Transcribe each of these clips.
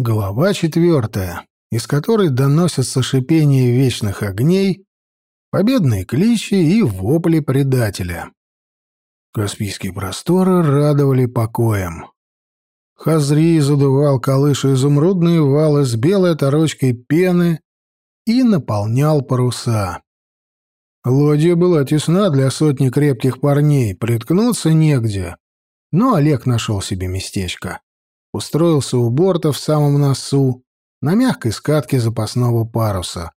Глава четвертая, из которой доносятся шипение вечных огней, победные кличи и вопли предателя. Каспийские просторы радовали покоем. Хазри задувал колыша изумрудные валы с белой оторочкой пены и наполнял паруса. Лодья была тесна для сотни крепких парней, приткнуться негде. Но Олег нашел себе местечко устроился у борта в самом носу, на мягкой скатке запасного паруса.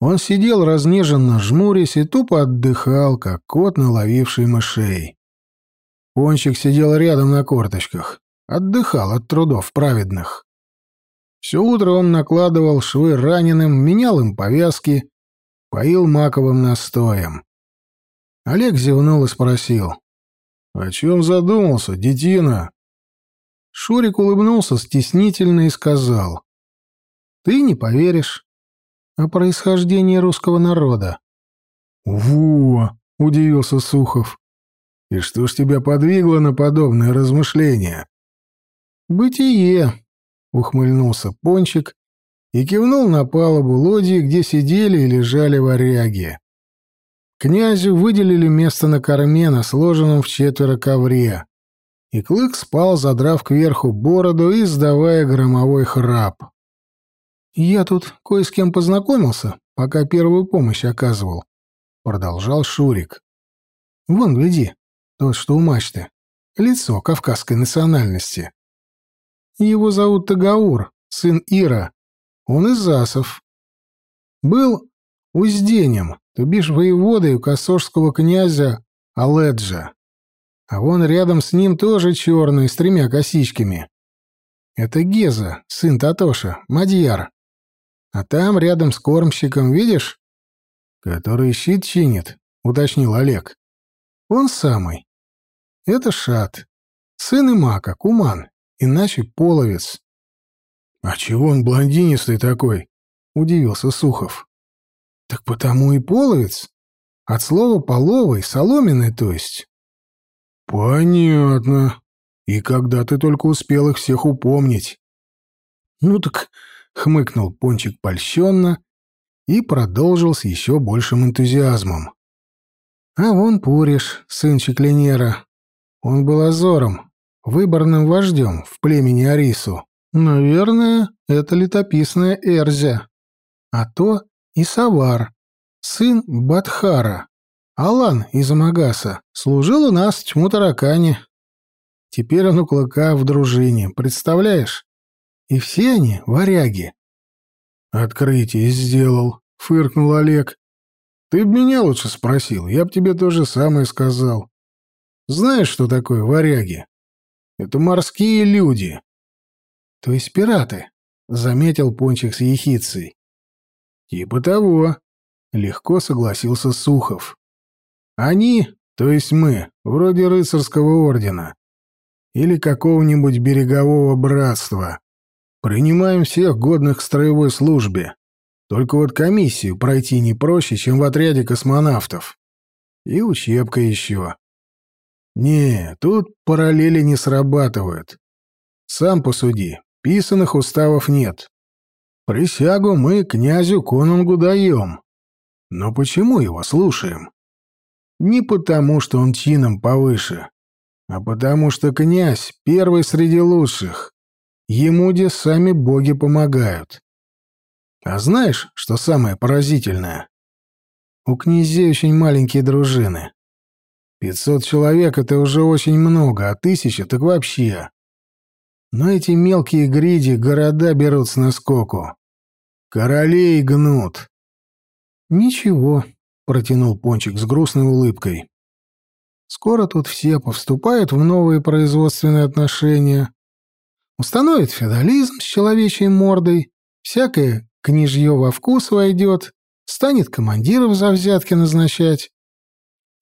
Он сидел разнеженно жмурясь и тупо отдыхал, как кот, наловивший мышей. Пончик сидел рядом на корточках, отдыхал от трудов праведных. Все утро он накладывал швы раненым, менял им повязки, поил маковым настоем. Олег зевнул и спросил. «О чем задумался, детина?» Шурик улыбнулся стеснительно и сказал. «Ты не поверишь о происхождении русского народа». «Во!» — удивился Сухов. «И что ж тебя подвигло на подобное размышление?» «Бытие», — ухмыльнулся Пончик и кивнул на палубу лодии, где сидели и лежали варяги. Князю выделили место на корме, на сложенном в четверо ковре и Клык спал, задрав кверху бороду и издавая громовой храп. «Я тут кое с кем познакомился, пока первую помощь оказывал», — продолжал Шурик. «Вон, гляди, тот, что у мачты. Лицо кавказской национальности. Его зовут Тагаур, сын Ира. Он из Асов. Был узденем, то бишь воеводой у косожского князя Аледжа. А вон рядом с ним тоже черный, с тремя косичками. Это Геза, сын Татоша, Мадьяр. А там, рядом с кормщиком, видишь? Который щит чинит, уточнил Олег. Он самый. Это Шат. Сын Имака, Куман, иначе половец. А чего он блондинистый такой? Удивился Сухов. Так потому и половец. От слова половый, соломенный, то есть. «Понятно. И когда ты только успел их всех упомнить?» «Ну так...» — хмыкнул Пончик польщенно и продолжил с еще большим энтузиазмом. «А вон Пуриш, сын Чекленера. Он был Азором, выборным вождем в племени Арису. Наверное, это летописная Эрзя. А то и Савар, сын Бадхара. Алан из Амагаса служил у нас в тьму таракане. Теперь он у Клыка в дружине, представляешь? И все они варяги. «Открытие сделал», — фыркнул Олег. «Ты б меня лучше спросил, я б тебе то же самое сказал. Знаешь, что такое варяги? Это морские люди». «То есть пираты», — заметил Пончик с ехицей. «Типа того», — легко согласился Сухов. Они, то есть мы, вроде рыцарского ордена или какого-нибудь берегового братства. Принимаем всех годных к строевой службе. Только вот комиссию пройти не проще, чем в отряде космонавтов. И учебка еще. Не, тут параллели не срабатывают. Сам посуди, писанных уставов нет. Присягу мы князю Конунгу даем. Но почему его слушаем? Не потому, что он чином повыше, а потому что князь первый среди лучших. Ему где сами боги помогают. А знаешь, что самое поразительное? У князей очень маленькие дружины. Пятьсот человек — это уже очень много, а тысяча — так вообще. Но эти мелкие гриди города берут с наскоку. Королей гнут. Ничего, — протянул Пончик с грустной улыбкой. «Скоро тут все повступают в новые производственные отношения. Установят феодализм с человечьей мордой, всякое княжье во вкус войдет, станет командиров за взятки назначать.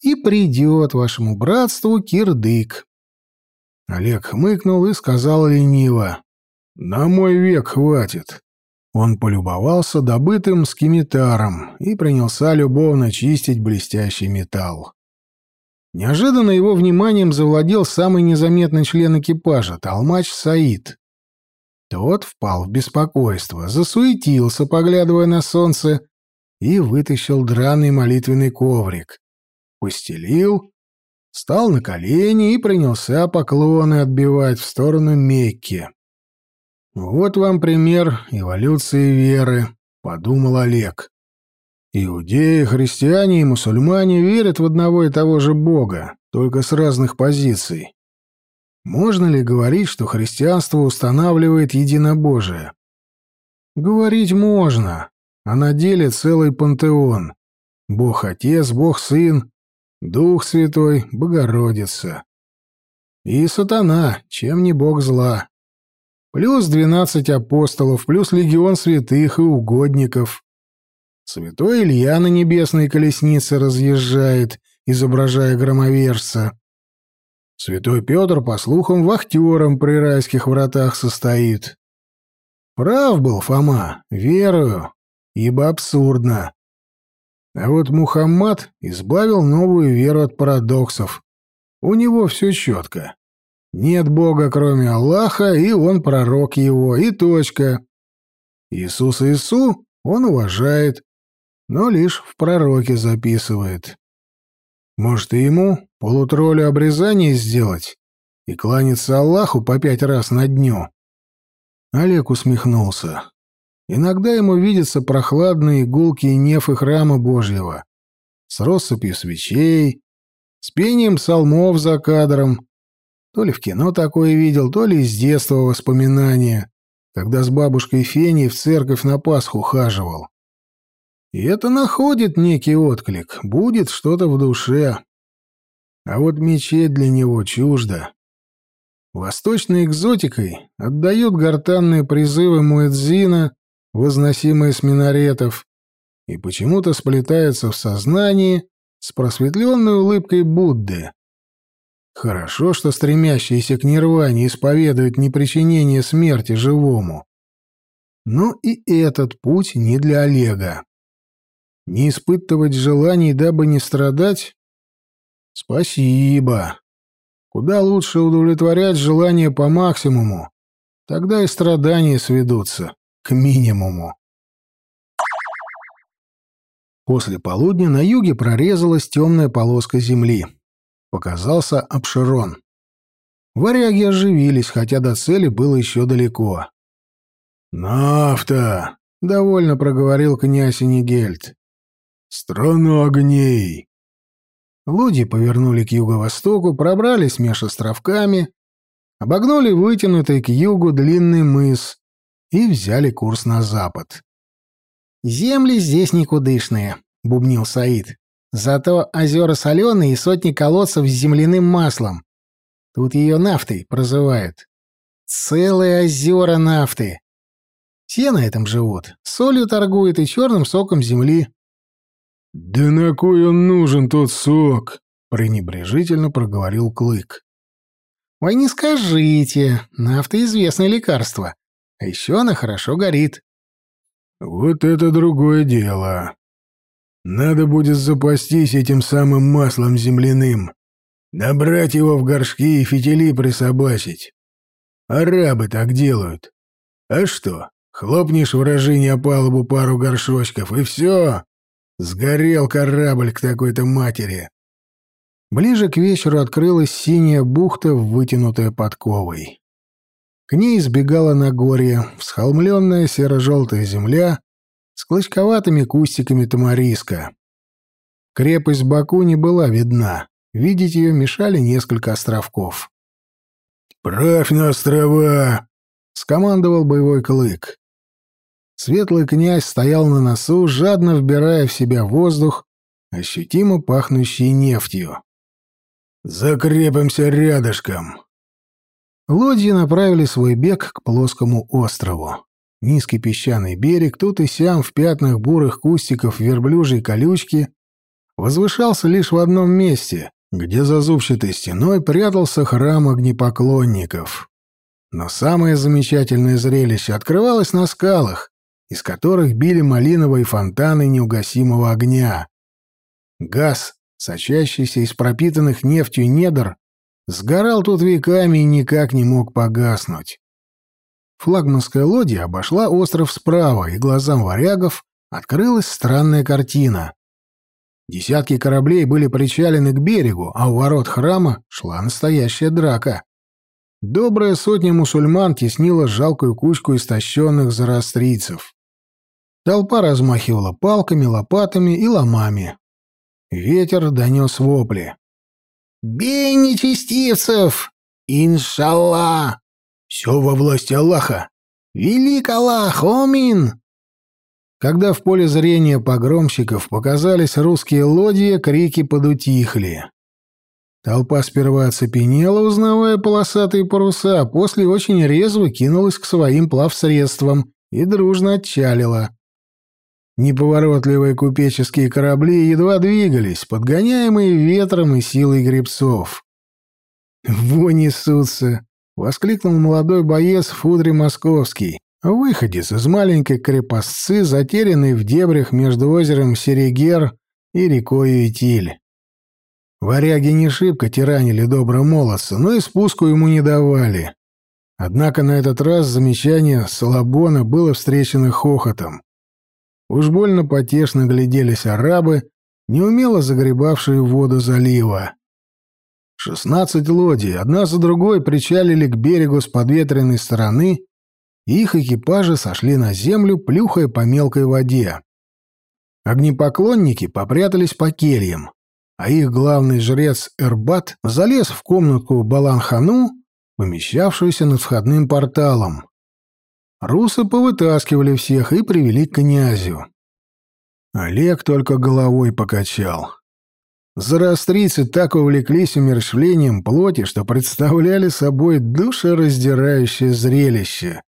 И придет вашему братству кирдык». Олег хмыкнул и сказал лениво. «На мой век хватит. Он полюбовался добытым скимитаром и принялся любовно чистить блестящий металл. Неожиданно его вниманием завладел самый незаметный член экипажа — толмач Саид. Тот впал в беспокойство, засуетился, поглядывая на солнце, и вытащил драный молитвенный коврик. Постелил, встал на колени и принялся поклоны отбивать в сторону Мекки. «Вот вам пример эволюции веры», — подумал Олег. Иудеи, христиане и мусульмане верят в одного и того же Бога, только с разных позиций. Можно ли говорить, что христианство устанавливает единобожие? Говорить можно, а на деле целый пантеон. Бог Отец, Бог Сын, Дух Святой, Богородица. И сатана, чем не Бог зла. Плюс двенадцать апостолов, плюс легион святых и угодников. Святой Илья на небесной колеснице разъезжает, изображая громовержца. Святой Петр, по слухам, вахтером при райских вратах состоит. Прав был Фома, верую, ибо абсурдно. А вот Мухаммад избавил новую веру от парадоксов. У него все четко. Нет Бога, кроме Аллаха, и он пророк его, и точка. Иисус Иису он уважает, но лишь в пророке записывает. Может, и ему полутролю обрезание сделать и кланяться Аллаху по пять раз на дню? Олег усмехнулся. Иногда ему видятся прохладные гулкие нефы храма Божьего с россыпью свечей, с пением псалмов за кадром. То ли в кино такое видел, то ли из детства воспоминания, когда с бабушкой Феней в церковь на Пасху хаживал. И это находит некий отклик, будет что-то в душе. А вот мечеть для него чужда. Восточной экзотикой отдают гортанные призывы Муэдзина, возносимые с минаретов, и почему-то сплетаются в сознании с просветленной улыбкой Будды. Хорошо, что стремящиеся к нирване исповедуют непричинение смерти живому. Но и этот путь не для Олега. Не испытывать желаний, дабы не страдать? Спасибо. Куда лучше удовлетворять желания по максимуму. Тогда и страдания сведутся к минимуму. После полудня на юге прорезалась темная полоска земли. Показался Обширон. Варяги оживились, хотя до цели было еще далеко. «Нафта!» — довольно проговорил князь Энигельд. «Страна огней!» Лодьи повернули к юго-востоку, пробрались меж островками, обогнули вытянутый к югу длинный мыс и взяли курс на запад. «Земли здесь никудышные», — бубнил Саид. «Зато озера соленые и сотни колодцев с земляным маслом. Тут ее нафтой прозывают. Целые озера нафты. Все на этом живут, солью торгуют и черным соком земли. «Да на кой он нужен, тот сок?» — пренебрежительно проговорил Клык. «Ой, не скажите, нафта — известное лекарство, а еще она хорошо горит». «Вот это другое дело. Надо будет запастись этим самым маслом земляным, набрать его в горшки и фитили присобачить. Арабы так делают. А что, хлопнешь вражине о палубу пару горшочков, и все, Сгорел корабль к такой-то матери. Ближе к вечеру открылась синяя бухта, вытянутая подковой. К ней избегала Нагорье, всхолмленная серо-желтая земля с клочковатыми кустиками тамариска. Крепость Баку не была видна, видеть ее мешали несколько островков. «Правь на острова!» — скомандовал боевой клык. Светлый князь стоял на носу, жадно вбирая в себя воздух, ощутимо пахнущий нефтью. «Закрепимся рядышком!» Лодьи направили свой бег к плоскому острову. Низкий песчаный берег, тут и сям в пятнах бурых кустиков верблюжьей колючки, возвышался лишь в одном месте, где за зубчатой стеной прятался храм огнепоклонников. Но самое замечательное зрелище открывалось на скалах, из которых били малиновые фонтаны неугасимого огня. Газ, сочащийся из пропитанных нефтью недр, сгорал тут веками и никак не мог погаснуть. Флагманская лодья обошла остров справа, и глазам варягов открылась странная картина. Десятки кораблей были причалены к берегу, а у ворот храма шла настоящая драка. Добрая сотня мусульман теснила жалкую кучку истощенных зороастрийцев. Толпа размахивала палками, лопатами и ломами. Ветер донес вопли. «Бей нечестивцев! Иншаллах! Все во власти Аллаха! Велик Аллах! Омин!» Когда в поле зрения погромщиков показались русские лодьи, крики подутихли. Толпа сперва оцепенела, узнавая полосатые паруса, а после очень резво кинулась к своим плавсредствам и дружно отчалила. Неповоротливые купеческие корабли едва двигались, подгоняемые ветром и силой гребцов. «Во несутся!» — воскликнул молодой боец Фудри Московский, выходец из маленькой крепостцы, затерянной в дебрях между озером Серегер и рекой Итиль. Варяги не шибко тиранили доброго молодца, но и спуску ему не давали. Однако на этот раз замечание Салабона было встречено хохотом. Уж больно потешно гляделись арабы, неумело загребавшие воду залива. Шестнадцать лодий, одна за другой, причалили к берегу с подветренной стороны, и их экипажи сошли на землю, плюхая по мелкой воде. Огнепоклонники попрятались по кельям, а их главный жрец Эрбат залез в комнатку Баланхану, помещавшуюся над входным порталом. Русы повытаскивали всех и привели к князю. Олег только головой покачал. Зороастрийцы так увлеклись умерщвлением плоти, что представляли собой душераздирающее зрелище.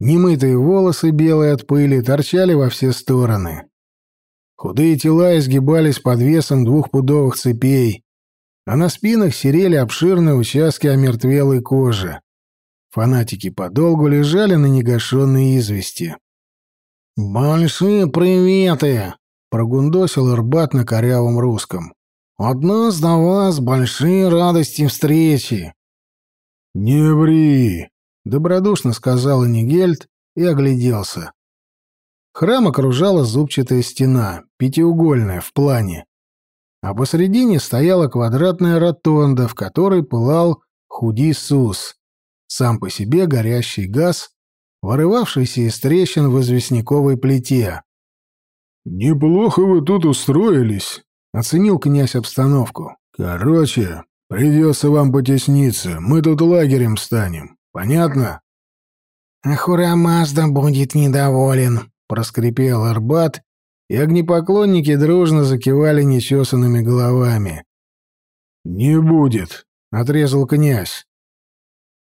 Немытые волосы, белые от пыли, торчали во все стороны. Худые тела изгибались под весом двухпудовых цепей, а на спинах серели обширные участки омертвелой кожи. Фанатики подолгу лежали на негашенной извести. «Большие приветы!» — прогундосил Ирбат на корявом русском. «От нас до вас большие радости встречи!» «Не ври!» — добродушно сказал Нигельд и огляделся. Храм окружала зубчатая стена, пятиугольная в плане, а посредине стояла квадратная ротонда, в которой пылал худисус сам по себе горящий газ, вырывавшийся из трещин в известняковой плите. «Неплохо вы тут устроились», — оценил князь обстановку. «Короче, придется вам потесниться, мы тут лагерем станем. Понятно?» «Ахура Мазда будет недоволен», — проскрипел Арбат, и огнепоклонники дружно закивали нечесанными головами. «Не будет», — отрезал князь.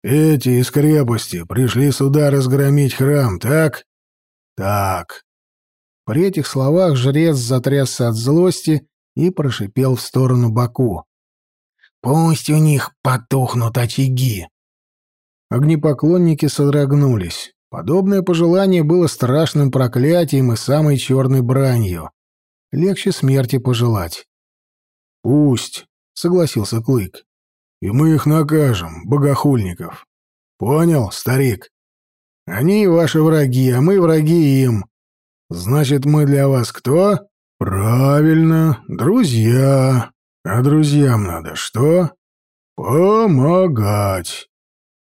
Эти из крепости пришли сюда разгромить храм, так? Так. При этих словах жрец затрясся от злости и прошипел в сторону Баку. «Пусть у них потухнут очаги!» Огнепоклонники содрогнулись. Подобное пожелание было страшным проклятием и самой черной бранью. Легче смерти пожелать. «Пусть», — согласился Клык и мы их накажем, богохульников. Понял, старик? Они ваши враги, а мы враги им. Значит, мы для вас кто? Правильно, друзья. А друзьям надо что? Помогать.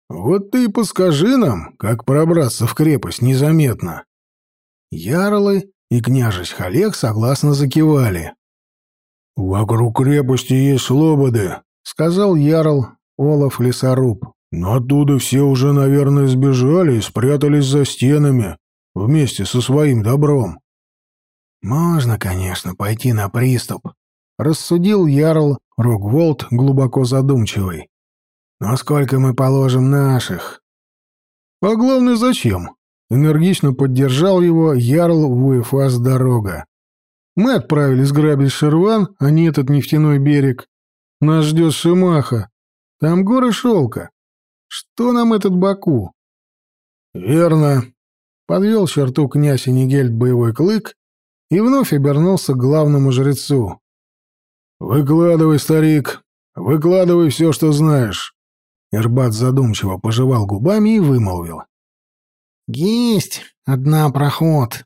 Вот ты и подскажи нам, как пробраться в крепость незаметно. Ярлы и княжесть Халек согласно закивали. «Вокруг крепости есть слободы», сказал Ярл Олаф Лесоруб. «Но оттуда все уже, наверное, сбежали и спрятались за стенами вместе со своим добром». «Можно, конечно, пойти на приступ», — рассудил Ярл Рогволд, глубоко задумчивый. «Но сколько мы положим наших?» «А главное, зачем?» — энергично поддержал его Ярл Вуефас Дорога. «Мы отправились грабить Шерван, а не этот нефтяной берег. Нас ждет Шимаха. Там горы шелка. Что нам этот Баку? Верно. Подвел черту князь Энигельд боевой клык и вновь обернулся к главному жрецу. «Выкладывай, старик, выкладывай все, что знаешь». Ирбат задумчиво пожевал губами и вымолвил. Есть одна проход.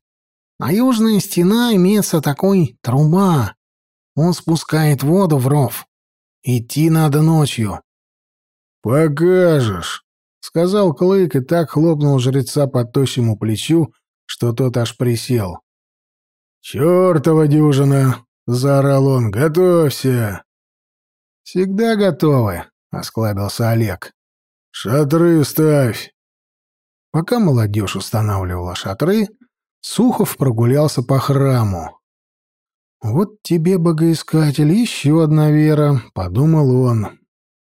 А южная стена имеется такой труба. Он спускает воду в ров. Идти надо ночью. «Покажешь», — сказал Клык и так хлопнул жреца по тощему плечу, что тот аж присел. «Чёртова дюжина!» — заорал он. «Готовься!» «Всегда готовы», — осклабился Олег. «Шатры ставь!» Пока молодежь устанавливала шатры, Сухов прогулялся по храму. «Вот тебе, богоискатель, еще одна вера», — подумал он.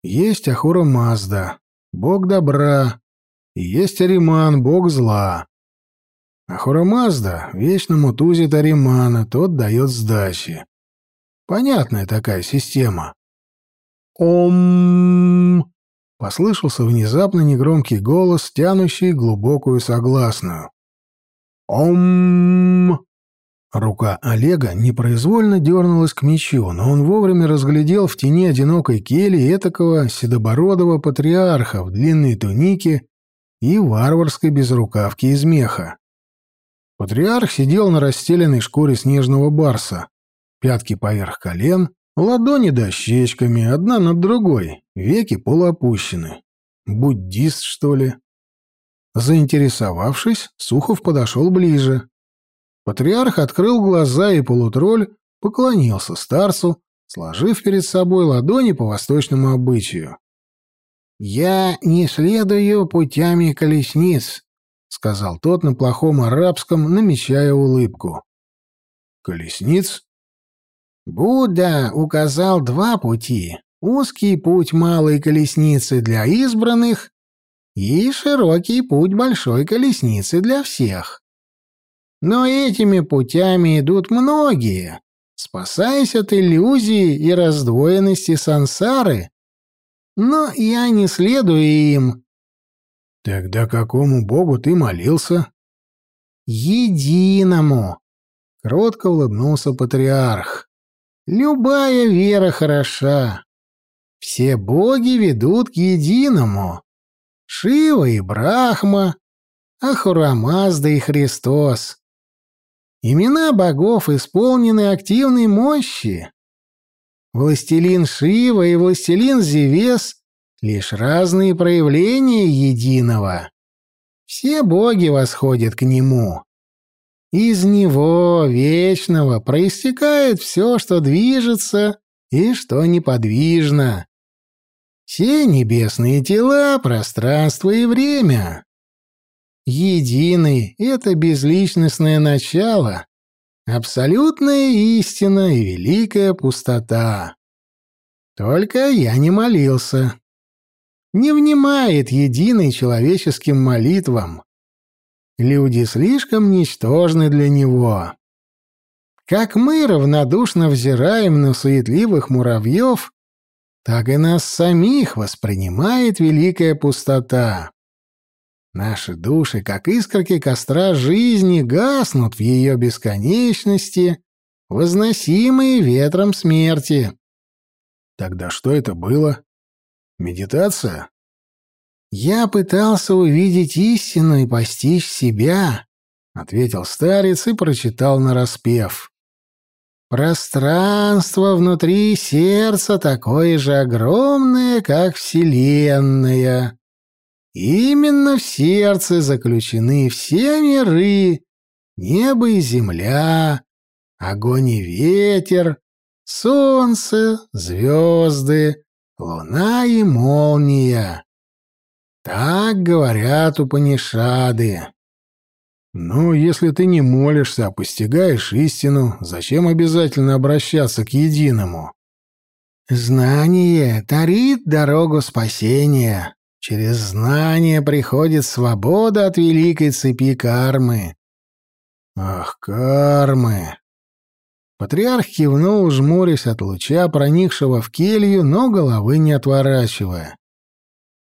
«Есть Ахура Мазда, бог добра, и есть Ариман, бог зла. Ахура Мазда вечно мутузит Аримана, тот дает сдачи. Понятная такая система». «Ом!» — послышался внезапно негромкий голос, тянущий глубокую согласную. «Ом!» Рука Олега непроизвольно дернулась к мечу, но он вовремя разглядел в тени одинокой кели этакого седобородого патриарха в длинной тунике и варварской безрукавке из меха. Патриарх сидел на расстеленной шкуре снежного барса, пятки поверх колен, ладони дощечками, одна над другой, веки полуопущены. Буддист, что ли? Заинтересовавшись, Сухов подошел ближе. Патриарх открыл глаза, и полутролль поклонился старцу, сложив перед собой ладони по восточному обычаю. «Я не следую путями колесниц», — сказал тот на плохом арабском, намечая улыбку. «Колесниц?» «Будда указал два пути. Узкий путь малой колесницы для избранных и широкий путь большой колесницы для всех. Но этими путями идут многие, спасаясь от иллюзии и раздвоенности сансары. Но я не следую им. Тогда какому богу ты молился? Единому. Кротко улыбнулся патриарх. Любая вера хороша. Все боги ведут к единому. Шива и Брахма, Ахурамазда и Христос. Имена богов исполнены активной мощи. Властелин Шива и властелин Зевес — лишь разные проявления единого. Все боги восходят к нему. Из него, вечного, проистекает все, что движется и что неподвижно. Все небесные тела, пространство и время. Единый — это безличностное начало, абсолютная истина и великая пустота. Только я не молился. Не внимает единый человеческим молитвам. Люди слишком ничтожны для него. Как мы равнодушно взираем на суетливых муравьев, так и нас самих воспринимает великая пустота. Наши души, как искорки костра жизни, гаснут в ее бесконечности, возносимые ветром смерти. Тогда что это было? Медитация? Я пытался увидеть истину и постичь себя, ответил старец и прочитал нараспев. Пространство внутри сердца такое же огромное, как Вселенная. Именно в сердце заключены все миры, небо и земля, огонь и ветер, солнце, звезды, луна и молния. Так говорят Упанишады. «Ну, если ты не молишься, а постигаешь истину, зачем обязательно обращаться к единому?» «Знание тарит дорогу спасения. Через знание приходит свобода от великой цепи кармы». «Ах, кармы!» Патриарх кивнул, жмурясь от луча, проникшего в келью, но головы не отворачивая.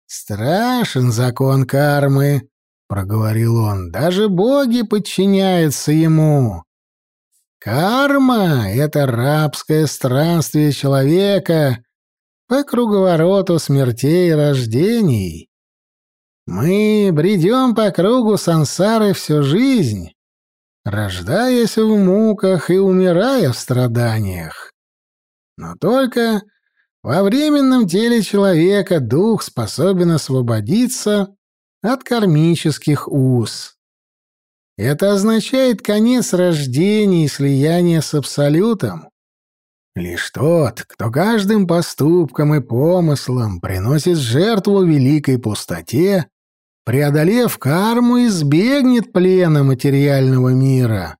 «Страшен закон кармы», проговорил он, даже боги подчиняются ему. Карма — это рабское странствие человека по круговороту смертей и рождений. Мы бредем по кругу сансары всю жизнь, рождаясь в муках и умирая в страданиях. Но только во временном теле человека дух способен освободиться от кармических уз. Это означает конец рождения и слияния с Абсолютом. Лишь тот, кто каждым поступком и помыслом приносит жертву великой пустоте, преодолев карму, избегнет плена материального мира.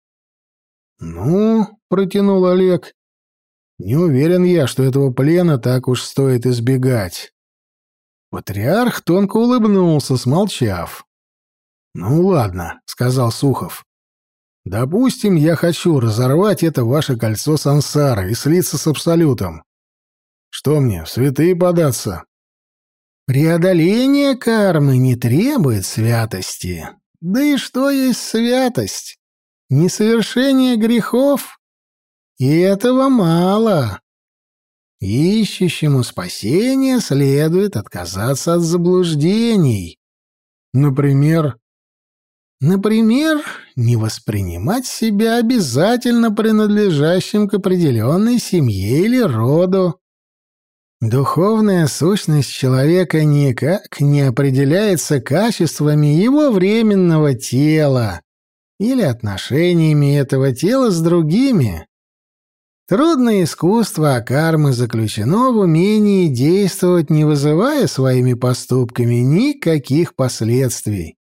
«Ну», — протянул Олег, — «не уверен я, что этого плена так уж стоит избегать». Патриарх тонко улыбнулся, смолчав. «Ну ладно», — сказал Сухов. «Допустим, я хочу разорвать это ваше кольцо сансары и слиться с Абсолютом. Что мне, в святые податься?» «Преодоление кармы не требует святости. Да и что есть святость? Несовершение грехов? И этого мало. Ищущему спасения следует отказаться от заблуждений. Например, Например, не воспринимать себя обязательно принадлежащим к определенной семье или роду. Духовная сущность человека никак не определяется качествами его временного тела или отношениями этого тела с другими. Трудное искусство кармы заключено в умении действовать, не вызывая своими поступками никаких последствий.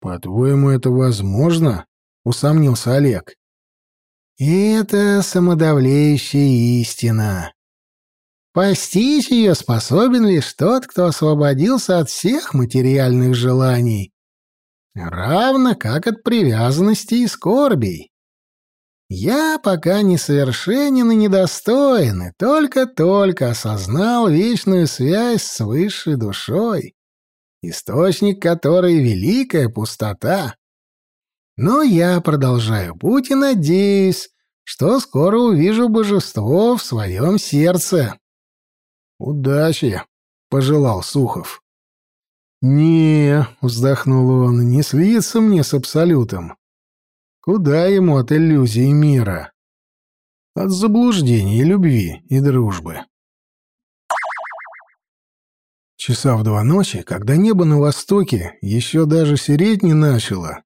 «По-твоему, это возможно?» — усомнился Олег. «Это самодавлеющая истина. Постичь ее способен лишь тот, кто освободился от всех материальных желаний, равно как от привязанности и скорбей. Я пока несовершенен и недостоин, и только-только осознал вечную связь с высшей душой источник которой — великая пустота. Но я продолжаю путь и надеюсь, что скоро увижу божество в своем сердце. «Удачи!» — пожелал Сухов. «Не», — вздохнул он, — «не слиться мне с Абсолютом. Куда ему от иллюзий мира? От заблуждений, любви и дружбы». Часа в два ночи, когда небо на востоке еще даже сереть не начало,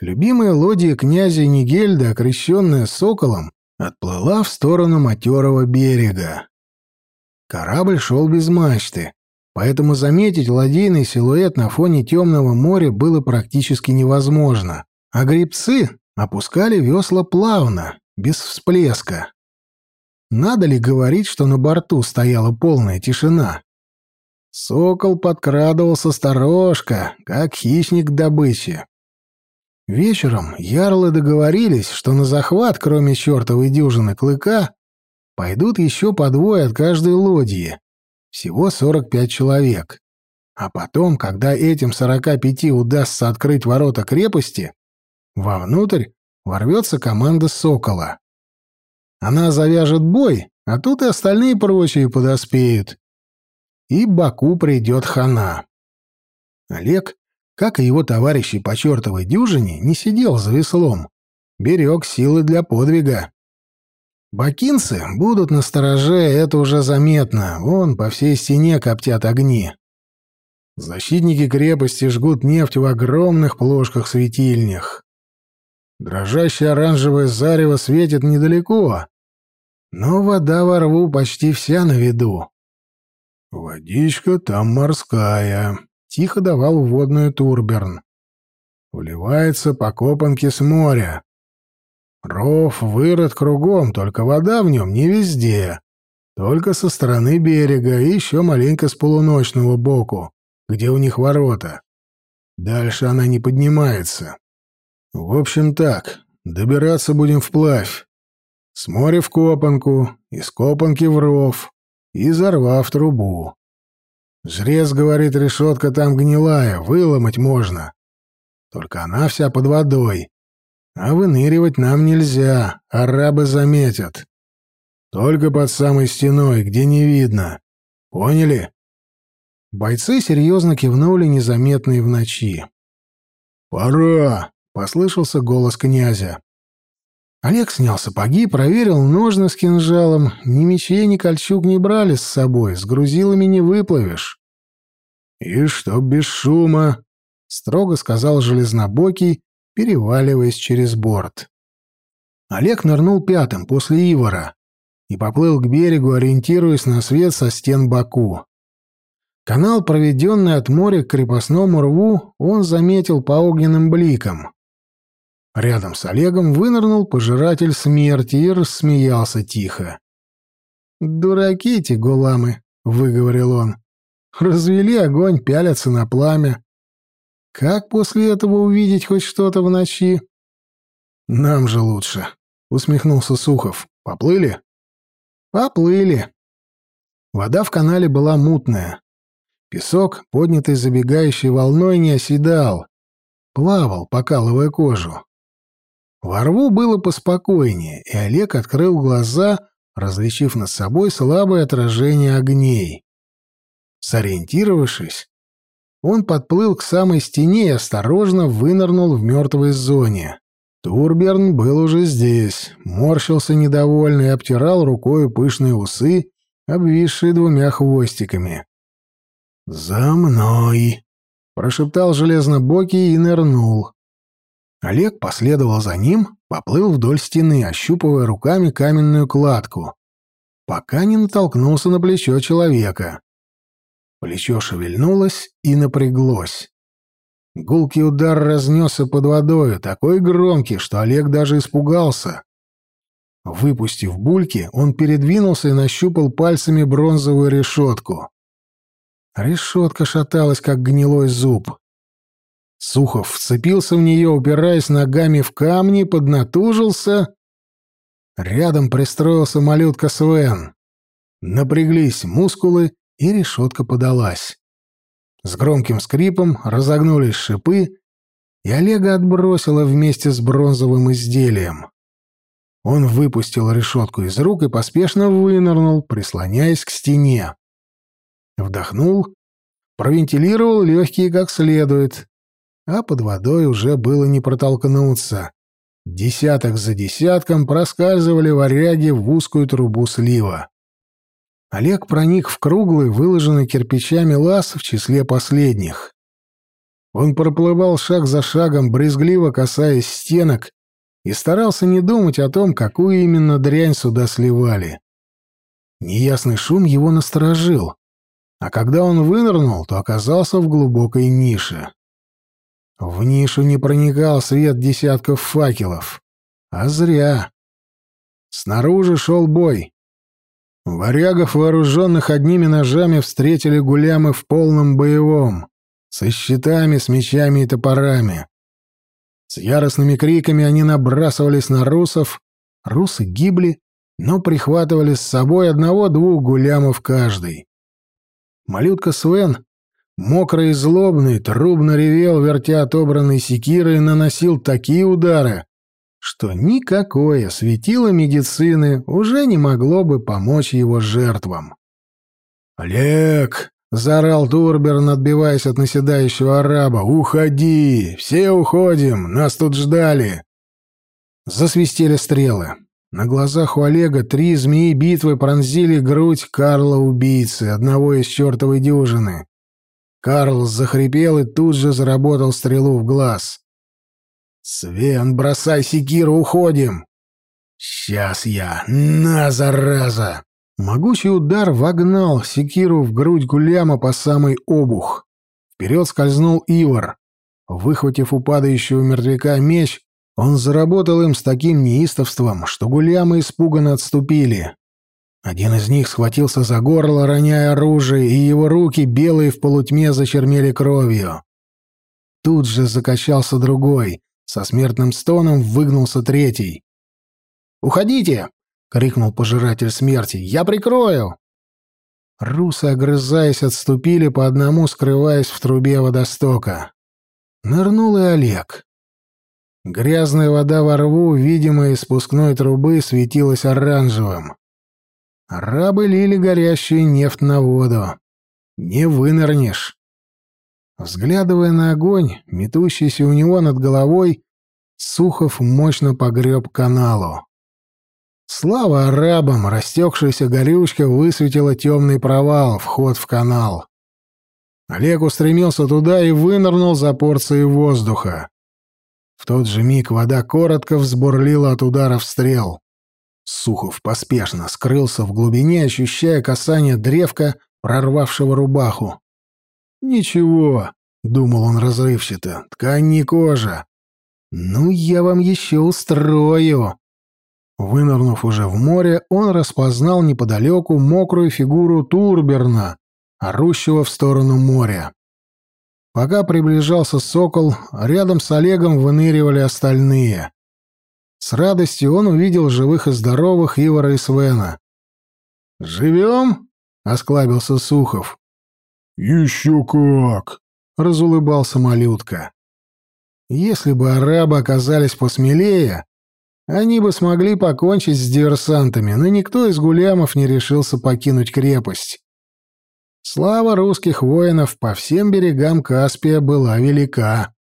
любимая лодия князя Нигельда, окрещенная соколом, отплыла в сторону матерого берега. Корабль шел без мачты, поэтому заметить ладейный силуэт на фоне темного моря было практически невозможно, а гребцы опускали весла плавно, без всплеска. Надо ли говорить, что на борту стояла полная тишина? Сокол подкрадывался сторожка, как хищник к добыче. Вечером ярлы договорились, что на захват, кроме чертовой дюжины клыка, пойдут еще по двое от каждой лодьи. Всего 45 человек. А потом, когда этим 45 удастся открыть ворота крепости, вовнутрь ворвется команда «Сокола». Она завяжет бой, а тут и остальные прочие подоспеют и Баку придет хана. Олег, как и его товарищи по чертовой дюжине, не сидел за веслом, берег силы для подвига. Бакинцы будут на стороже, это уже заметно, вон по всей стене коптят огни. Защитники крепости жгут нефть в огромных плошках-светильнях. Дрожащее оранжевое зарево светит недалеко, но вода во рву почти вся на виду. «Водичка там морская», — тихо давал водную Турберн. «Вливается по копанке с моря. Ров вырод кругом, только вода в нем не везде. Только со стороны берега и еще маленько с полуночного боку, где у них ворота. Дальше она не поднимается. В общем так, добираться будем вплавь. С моря в Копанку, из Копанки в ров, и взорвав трубу. Жрец говорит, решетка там гнилая, выломать можно. Только она вся под водой. А выныривать нам нельзя, арабы заметят. Только под самой стеной, где не видно. Поняли? Бойцы серьезно кивнули, незаметные в ночи. «Пора!» — послышался голос князя. Олег снял сапоги, проверил ножны с кинжалом. Ни мечей, ни кольчуг не брали с собой, с грузилами не выплывешь. «И чтоб без шума», — строго сказал Железнобокий, переваливаясь через борт. Олег нырнул пятым после Ивара и поплыл к берегу, ориентируясь на свет со стен Баку. Канал, проведенный от моря к крепостному рву, он заметил по огненным бликам. Рядом с Олегом вынырнул пожиратель смерти и рассмеялся тихо. «Дураки эти гуламы», — выговорил он. «Развели огонь, пялятся на пламя. Как после этого увидеть хоть что-то в ночи?» «Нам же лучше», — усмехнулся Сухов. «Поплыли?» «Поплыли». Вода в канале была мутная. Песок, поднятый забегающей волной, не оседал. Плавал, покалывая кожу. Во рву было поспокойнее, и Олег открыл глаза, различив над собой слабое отражение огней. Сориентировавшись, он подплыл к самой стене и осторожно вынырнул в мертвой зоне. Турберн был уже здесь, морщился недовольно и обтирал рукой пышные усы, обвисшие двумя хвостиками. «За мной!» — прошептал железнобокий и нырнул. Олег последовал за ним, поплыл вдоль стены, ощупывая руками каменную кладку, пока не натолкнулся на плечо человека. Плечо шевельнулось и напряглось. Гулкий удар разнесся под водою, такой громкий, что Олег даже испугался. Выпустив бульки, он передвинулся и нащупал пальцами бронзовую решетку. Решетка шаталась, как гнилой зуб. Сухов вцепился в нее, упираясь ногами в камни, поднатужился. Рядом пристроился малютка Свен. Напряглись мускулы, и решетка подалась. С громким скрипом разогнулись шипы, и Олега отбросило вместе с бронзовым изделием. Он выпустил решетку из рук и поспешно вынырнул, прислоняясь к стене. Вдохнул, провентилировал легкие как следует, а под водой уже было не протолкнуться. Десяток за десятком проскальзывали варяги в узкую трубу слива. Олег проник в круглый, выложенный кирпичами лаз в числе последних. Он проплывал шаг за шагом, брезгливо касаясь стенок, и старался не думать о том, какую именно дрянь сюда сливали. Неясный шум его насторожил, а когда он вынырнул, то оказался в глубокой нише. В нишу не проникал свет десятков факелов. А зря. Снаружи шел бой. Варягов, вооруженных одними ножами, встретили гулямы в полном боевом, со щитами, с мечами и топорами. С яростными криками они набрасывались на русов, русы гибли, но прихватывали с собой одного-двух гулямов каждый. Малютка Свен Мокрый и злобный, трубно ревел, вертя отобранной секирой, наносил такие удары, что никакое светило медицины уже не могло бы помочь его жертвам. «Олег!» — заорал Турберн, отбиваясь от наседающего араба. «Уходи! Все уходим! Нас тут ждали!» Засвистели стрелы. На глазах у Олега три змеи битвы пронзили грудь Карла-убийцы, одного из чертовой дюжины. Карл захрипел и тут же заработал стрелу в глаз. «Свен, бросай секиру, уходим!» «Сейчас я! На, зараза!» Могучий удар вогнал секиру в грудь Гуляма по самый обух. Вперед скользнул Ивар. Выхватив у падающего мертвяка меч, он заработал им с таким неистовством, что Гулямы испуганно отступили. Один из них схватился за горло, роняя оружие, и его руки, белые в полутьме, зачернели кровью. Тут же закачался другой. Со смертным стоном выгнулся третий. «Уходите!» — крикнул пожиратель смерти. «Я прикрою!» Русы, огрызаясь, отступили по одному, скрываясь в трубе водостока. Нырнул и Олег. Грязная вода во рву, видимая из спускной трубы, светилась оранжевым. Рабы лили горящую нефть на воду. Не вынырнешь. Взглядывая на огонь, метущийся у него над головой, Сухов мощно погреб каналу. Слава арабам, растекшаяся горючка высветила темный провал, вход в канал. Олег устремился туда и вынырнул за порцией воздуха. В тот же миг вода коротко взбурлила от ударов стрел. Сухов поспешно скрылся в глубине, ощущая касание древка, прорвавшего рубаху. «Ничего», — думал он разрывчато, — «ткань не кожа. Ну, я вам еще устрою». Вынырнув уже в море, он распознал неподалеку мокрую фигуру Турберна, орущего в сторону моря. Пока приближался сокол, рядом с Олегом выныривали остальные. С радостью он увидел живых и здоровых Ивара и Свена. «Живем?» — осклабился Сухов. «Еще как!» — разулыбался малютка. «Если бы арабы оказались посмелее, они бы смогли покончить с диверсантами, но никто из гулямов не решился покинуть крепость. Слава русских воинов по всем берегам Каспия была велика.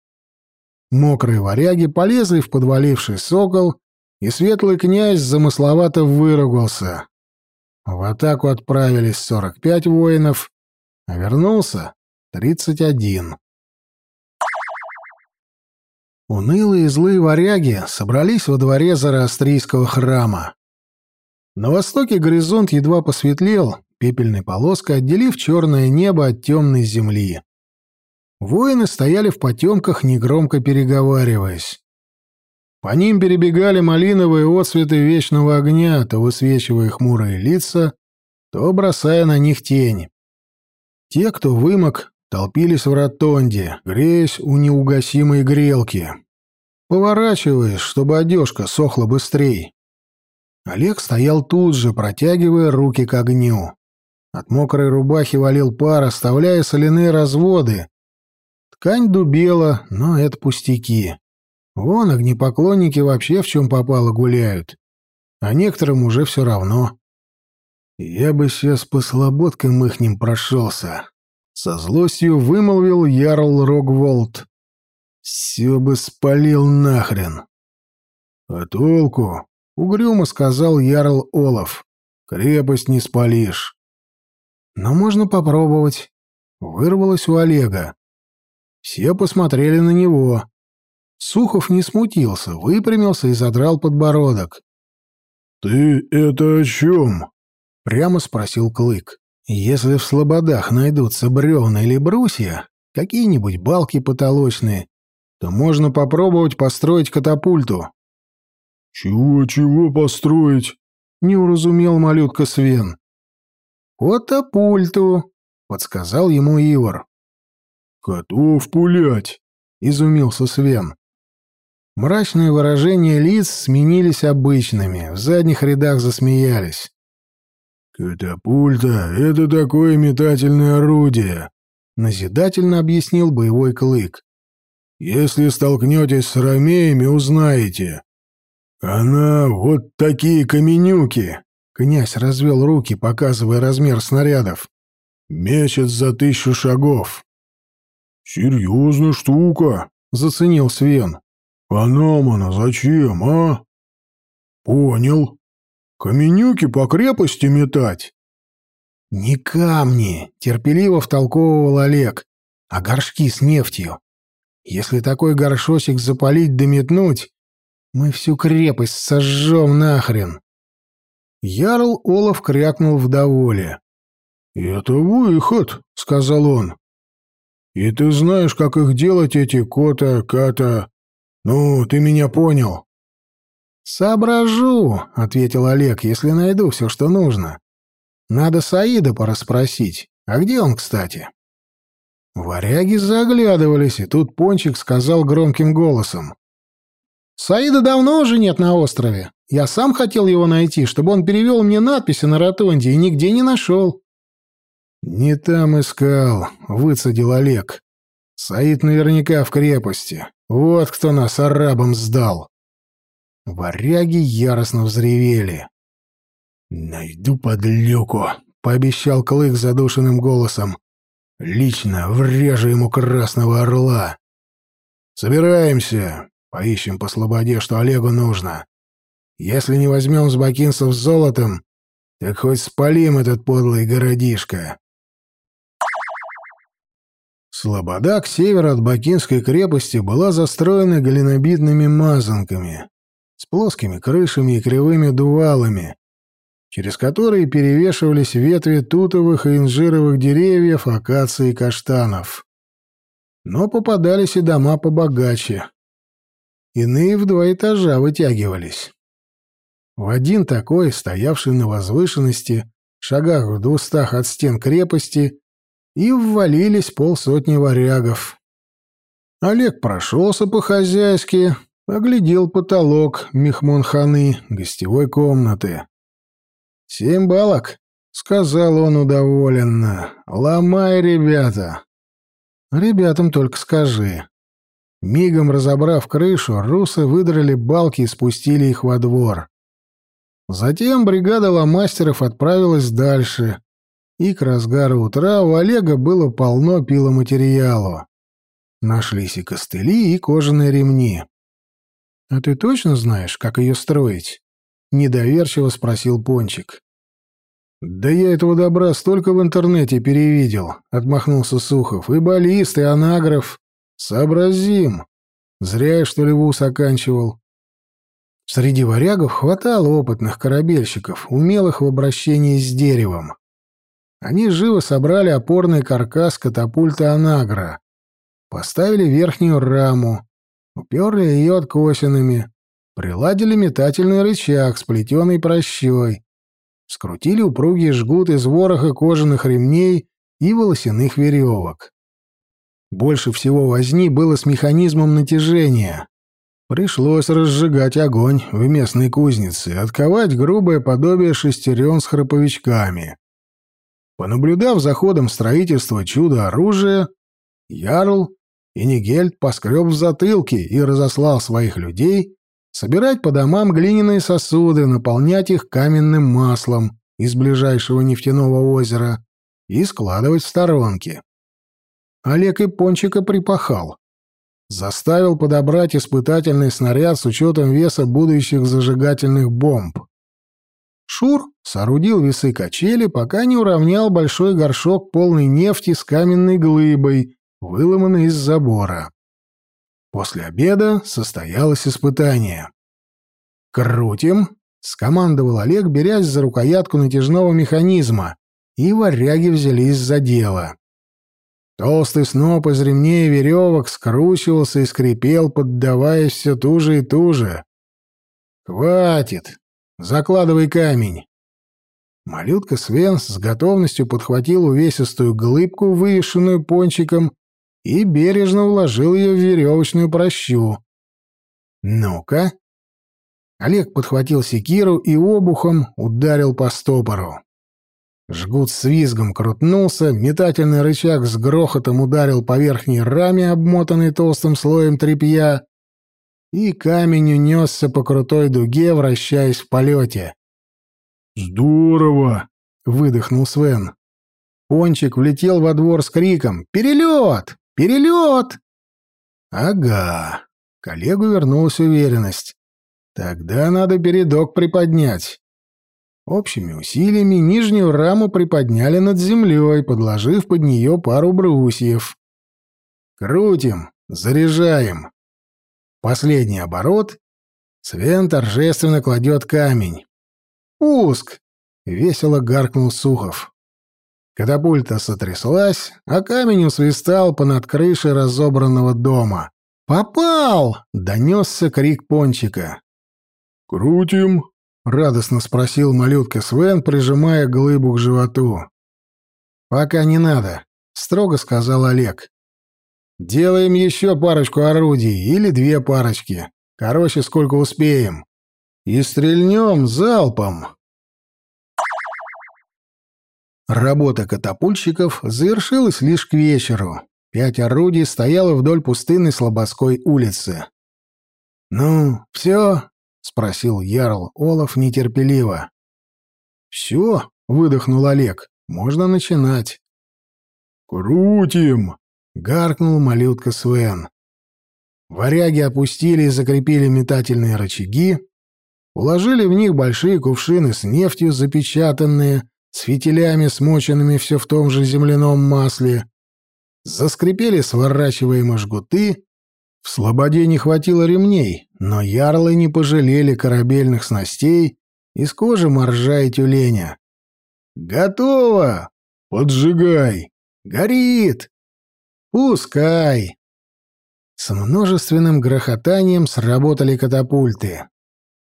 Мокрые варяги полезли в подваливший сокол, и светлый князь замысловато выругался. В атаку отправились сорок пять воинов, а вернулся тридцать один. Унылые и злые варяги собрались во дворе Зороастрийского храма. На востоке горизонт едва посветлел, пепельной полоской отделив черное небо от темной земли. Воины стояли в потемках, негромко переговариваясь. По ним перебегали малиновые отсветы вечного огня, то высвечивая хмурые лица, то бросая на них тень. Те, кто вымок, толпились в ротонде, греясь у неугасимой грелки. Поворачиваясь, чтобы одежка сохла быстрей. Олег стоял тут же, протягивая руки к огню. От мокрой рубахи валил пар, оставляя соляные разводы. Ткань дубела, но это пустяки. Вон огнепоклонники вообще в чем попало гуляют. А некоторым уже все равно. Я бы сейчас по слободкам ихним прошелся. Со злостью вымолвил Ярл Рогволд. Все бы спалил нахрен. А толку? Угрюмо сказал Ярл Олаф. Крепость не спалишь. Но можно попробовать. Вырвалось у Олега. Все посмотрели на него. Сухов не смутился, выпрямился и задрал подбородок. «Ты это о чем?» — прямо спросил Клык. «Если в слободах найдутся бревна или брусья, какие-нибудь балки потолочные, то можно попробовать построить катапульту». «Чего-чего построить?» — не уразумел малютка Свен. «Катапульту», — подсказал ему Ивар. «Готов пулять», — изумился Свен. Мрачные выражения лиц сменились обычными, в задних рядах засмеялись. «Катапульта — это такое метательное орудие», — назидательно объяснил боевой клык. «Если столкнетесь с ромеями, узнаете. Она вот такие каменюки, Князь развел руки, показывая размер снарядов. «Месяц за тысячу шагов». «Серьезная штука», — заценил Свен. «А нам она зачем, а?» «Понял. Каменюки по крепости метать». «Не камни», — терпеливо втолковывал Олег, — «а горшки с нефтью. Если такой горшочек запалить да метнуть, мы всю крепость сожжем нахрен». Ярл Олаф крякнул в доволе. «Это выход», — сказал он. «И ты знаешь, как их делать, эти кота, ката... Ну, ты меня понял». «Соображу», — ответил Олег, — «если найду все, что нужно. Надо Саида порасспросить. А где он, кстати?» Варяги заглядывались, и тут Пончик сказал громким голосом. «Саида давно уже нет на острове. Я сам хотел его найти, чтобы он перевел мне надписи на ротонде, и нигде не нашел». «Не там искал», — выцедил Олег. «Саид наверняка в крепости. Вот кто нас арабам сдал». Варяги яростно взревели. «Найду подлюку», — пообещал Клык задушенным голосом. Лично врежу ему красного орла. Собираемся, поищем по слободе, что Олегу нужно. Если не возьмем с бакинцев золотом, так хоть спалим этот подлый городишко. Слобода к северу от Бакинской крепости была застроена глинобитными мазанками с плоскими крышами и кривыми дувалами, через которые перевешивались ветви тутовых и инжировых деревьев, акаций и каштанов. Но попадались и дома побогаче. Иные в два этажа вытягивались. В один такой, стоявший на возвышенности, шагах в двустах от стен крепости, и ввалились полсотни варягов. Олег прошелся по-хозяйски, оглядел потолок Мехмонханы, гостевой комнаты. «Семь балок», — сказал он удоволенно. «Ломай, ребята». «Ребятам только скажи». Мигом разобрав крышу, русы выдрали балки и спустили их во двор. Затем бригада ломастеров отправилась дальше, и к разгару утра у Олега было полно пиломатериалу. Нашлись и костыли, и кожаные ремни. — А ты точно знаешь, как ее строить? — недоверчиво спросил Пончик. — Да я этого добра столько в интернете перевидел, — отмахнулся Сухов. — И баллист, и анаграф. Сообразим. Зря я, что ли, вуз оканчивал. Среди варягов хватало опытных корабельщиков, умелых в обращении с деревом. Они живо собрали опорный каркас катапульта «Анагра», поставили верхнюю раму, уперли ее откосинами, приладили метательный рычаг с плетеной прощой, скрутили упругий жгут из вороха кожаных ремней и волосяных веревок. Больше всего возни было с механизмом натяжения. Пришлось разжигать огонь в местной кузнице, отковать грубое подобие шестерен с храповичками. Понаблюдав за ходом строительства чудо-оружия, Ярл и Нигельд поскреб в затылке и разослал своих людей собирать по домам глиняные сосуды, наполнять их каменным маслом из ближайшего нефтяного озера и складывать в сторонки. Олег и Пончика припахал. Заставил подобрать испытательный снаряд с учетом веса будущих зажигательных бомб. Шур соорудил весы качели, пока не уравнял большой горшок полный нефти с каменной глыбой, выломанной из забора. После обеда состоялось испытание. «Крутим!» — скомандовал Олег, берясь за рукоятку натяжного механизма, и варяги взялись за дело. Толстый сноп из ремней и веревок скручивался и скрипел, поддаваясь все туже и туже. «Хватит!» Закладывай камень. Малютка Свен с готовностью подхватил увесистую глыбку, вывешенную пончиком, и бережно уложил ее в веревочную прощу. «Ну-ка!» Олег подхватил секиру и обухом ударил по стопору. Жгут с визгом крутнулся, метательный рычаг с грохотом ударил по верхней раме, обмотанной толстым слоем тряпья, и камень унесся по крутой дуге, вращаясь в полете. «Здорово!» — выдохнул Свен. Пончик влетел во двор с криком «Перелет! Перелет!» «Ага!» — коллегу вернулась уверенность. «Тогда надо передок приподнять». Общими усилиями нижнюю раму приподняли над землей, подложив под нее пару брусьев. «Крутим, заряжаем!» Последний оборот. Свен торжественно кладет камень. «Пуск!» — весело гаркнул Сухов. Катапульта сотряслась, а камень усвистал понад крышей разобранного дома. «Попал!» — донесся крик Пончика. «Крутим!» — радостно спросил малютка Свен, прижимая глыбу к животу. «Пока не надо», — строго сказал Олег. Делаем еще парочку орудий или две парочки. Короче, сколько успеем. И стрельнем залпом. Работа катапульщиков завершилась лишь к вечеру. Пять орудий стояло вдоль пустынной Слободской улицы. «Ну, все?» — спросил Ярл Олаф нетерпеливо. «Все?» — выдохнул Олег. «Можно начинать». «Крутим!» — гаркнул малютка Свен. Варяги опустили и закрепили метательные рычаги, уложили в них большие кувшины с нефтью, запечатанные, с фитилями, смоченными все в том же земляном масле, заскрипели сворачиваемые жгуты, в слободе не хватило ремней, но ярлы не пожалели корабельных снастей из кожи моржа и тюленя. «Готово! Поджигай! Горит! Пускай!» С множественным грохотанием сработали катапульты.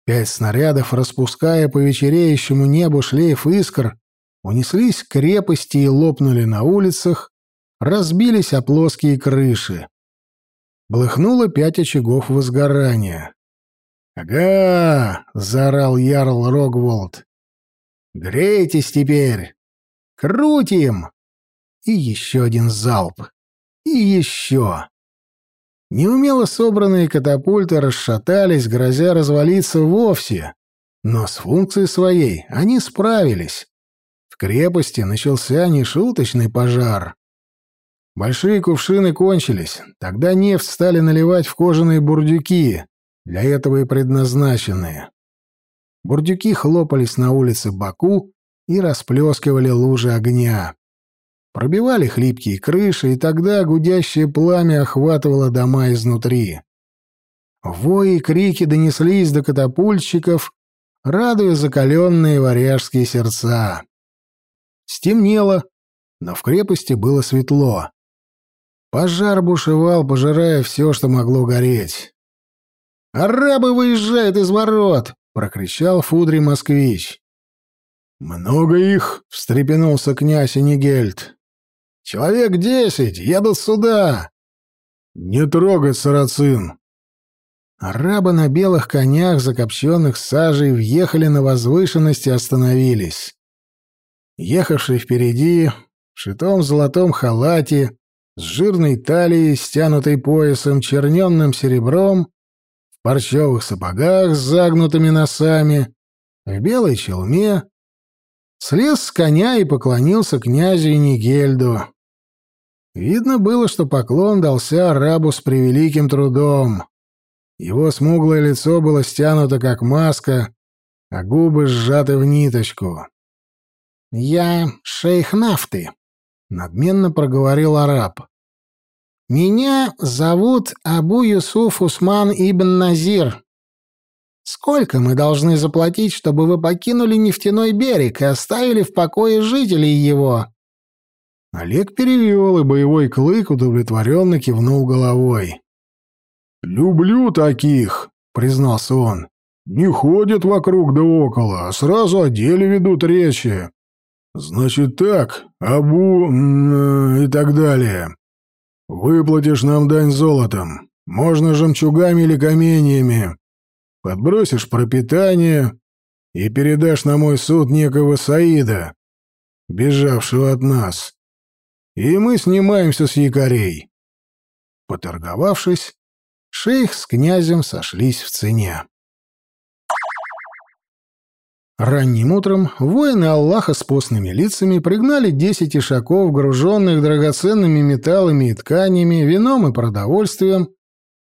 Пять снарядов, распуская по вечереющему небу шлейф искр, унеслись к крепости и лопнули на улицах, разбились о плоские крыши. Блыхнуло пять очагов возгорания. «Ага!» — заорал Ярл Рогволд. «Грейтесь теперь! Крутим!» И еще один залп. И еще. Неумело собранные катапульты расшатались, грозя развалиться вовсе. Но с функцией своей они справились. В крепости начался нешуточный пожар. Большие кувшины кончились. Тогда нефть стали наливать в кожаные бурдюки, для этого и предназначенные. Бурдюки хлопались на улице Баку и расплескивали лужи огня. Пробивали хлипкие крыши, и тогда гудящее пламя охватывало дома изнутри. Вои и крики донеслись до катапульщиков, радуя закаленные варяжские сердца. Стемнело, но в крепости было светло. Пожар бушевал, пожирая все, что могло гореть. «Арабы выезжают из ворот!» — прокричал Фудри Москвич. «Много их!» — встрепенулся князь Энигельд. Человек десять едут сюда. Не трогать сарацин. Арабы на белых конях, закопченных сажей, въехали на возвышенность и остановились. Ехавший впереди, в шитом золотом халате, с жирной талией, стянутой поясом, черненным серебром, в парчевых сапогах с загнутыми носами, в белой челме, слез с коня и поклонился князю Нигельду. Видно было, что поклон дался арабу с превеликим трудом. Его смуглое лицо было стянуто, как маска, а губы сжаты в ниточку. «Я шейх Нафты», — надменно проговорил араб. «Меня зовут Абу Юсуф Усман ибн Назир. Сколько мы должны заплатить, чтобы вы покинули нефтяной берег и оставили в покое жителей его?» Олег перевел, и боевой клык удовлетворенно кивнул головой. «Люблю таких», — признался он. «Не ходят вокруг да около, а сразу о деле ведут речи. Значит так, Абу и так далее. Выплатишь нам дань золотом, можно жемчугами или каменьями. Подбросишь пропитание и передашь на мой суд некого Саида, бежавшего от нас и мы снимаемся с якорей. Поторговавшись, шейх с князем сошлись в цене. Ранним утром воины Аллаха с постными лицами пригнали десять ишаков, груженных драгоценными металлами и тканями, вином и продовольствием,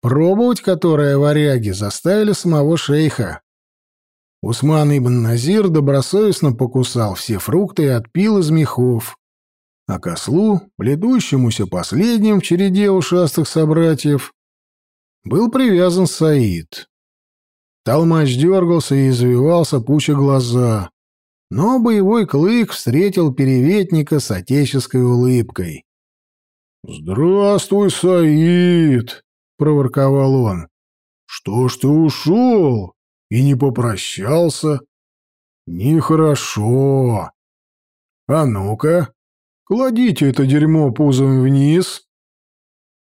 пробовать которое варяги заставили самого шейха. Усман ибн Назир добросовестно покусал все фрукты и отпил из мехов, а к ослу, плетущемуся последним в череде ушастых собратьев, был привязан Саид. Толмач дергался и извивался, пуча глаза, но боевой клык встретил переветника с отеческой улыбкой. «Здравствуй, Саид!» — проворковал он. «Что ж ты ушел и не попрощался? Нехорошо. А ну-ка, Кладите это дерьмо пузом вниз.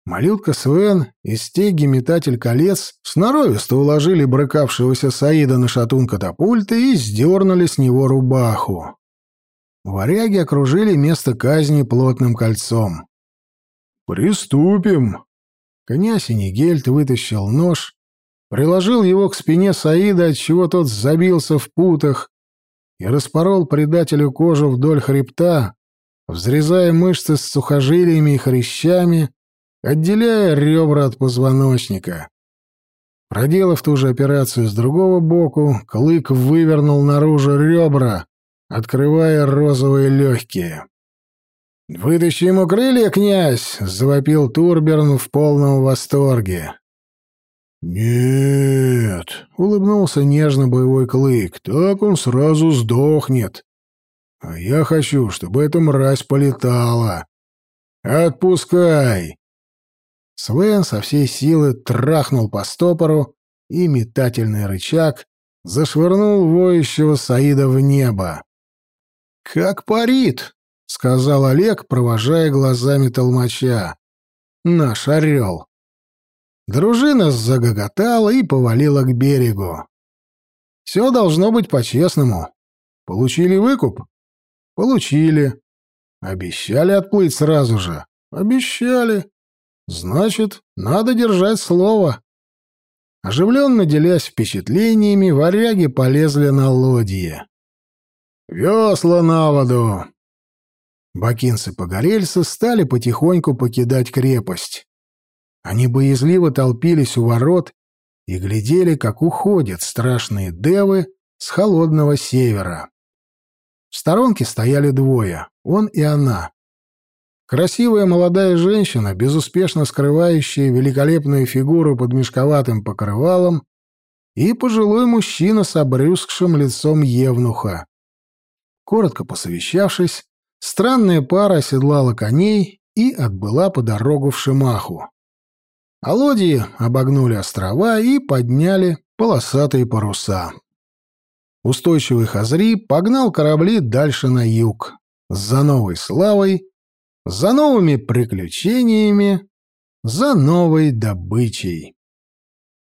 Малютка Свен и стеги метатель колец сноровисто уложили брыкавшегося Саида на шатун катапульты и сдернули с него рубаху. Варяги окружили место казни плотным кольцом. «Приступим!» Князь Нигельт вытащил нож, приложил его к спине Саида, отчего тот забился в путах, и распорол предателю кожу вдоль хребта, взрезая мышцы с сухожилиями и хрящами, отделяя ребра от позвоночника. Проделав ту же операцию с другого боку, клык вывернул наружу ребра, открывая розовые легкие. «Вытащи ему крылья, князь!» — завопил Турберн в полном восторге. «Нет», — улыбнулся нежно боевой клык, — «так он сразу сдохнет. А я хочу, чтобы эта мразь полетала. Отпускай!» Свен со всей силы трахнул по стопору, и метательный рычаг зашвырнул воющего Саида в небо. «Как парит!» — сказал Олег, провожая глазами толмача. «Наш орел!» Дружина загоготала и повалила к берегу. «Все должно быть по-честному. Получили выкуп? Получили. Обещали отплыть сразу же? Обещали. Значит, надо держать слово». Оживленно делясь впечатлениями, варяги полезли на лодье. «Весла на воду!» Бакинцы-погорельцы стали потихоньку покидать крепость. Они боязливо толпились у ворот и глядели, как уходят страшные девы с холодного севера. В сторонке стояли двое, он и она. Красивая молодая женщина, безуспешно скрывающая великолепную фигуру под мешковатым покрывалом, и пожилой мужчина с обрюзгшим лицом евнуха. Коротко посовещавшись, странная пара оседлала коней и отбыла по дорогу в Шимаху. А лодии обогнули острова и подняли полосатые паруса. Устойчивый Хазри погнал корабли дальше на юг, за новой славой, за новыми приключениями, за новой добычей.